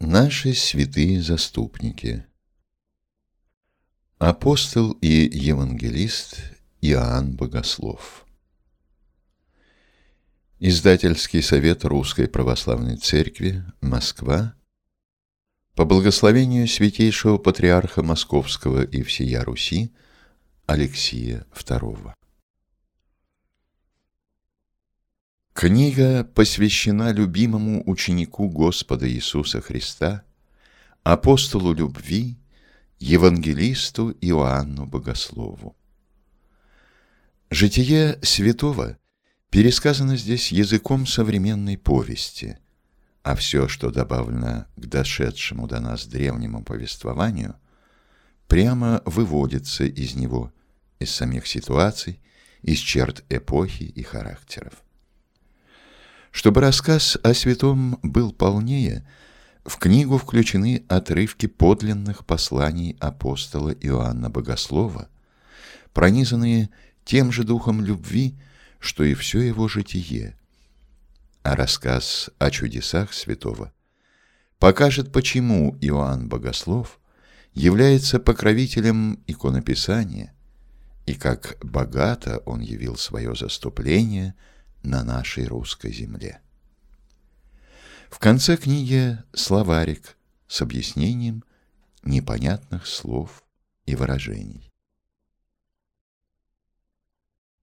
Наши святые заступники. Апостол и евангелист Иоанн Богослов. Издательский совет Русской Православной Церкви, Москва, по благословению Святейшего Патриарха Московского и всея Руси Алексия II. Книга посвящена любимому ученику Господа Иисуса Христа, апостолу любви, евангелисту Иоанну Богослову. Житие святого пересказано здесь языком современной повести, а все, что добавлено к дошедшему до нас древнему повествованию, прямо выводится из него, из самих ситуаций, из черт эпохи и характеров. Чтобы рассказ о святом был полнее, в книгу включены отрывки подлинных посланий апостола Иоанна Богослова, пронизанные тем же духом любви, что и все его житие. А рассказ о чудесах святого покажет, почему Иоанн Богослов является покровителем иконописания и как богато он явил свое заступление – на нашей русской земле. В конце книги словарик с объяснением непонятных слов и выражений.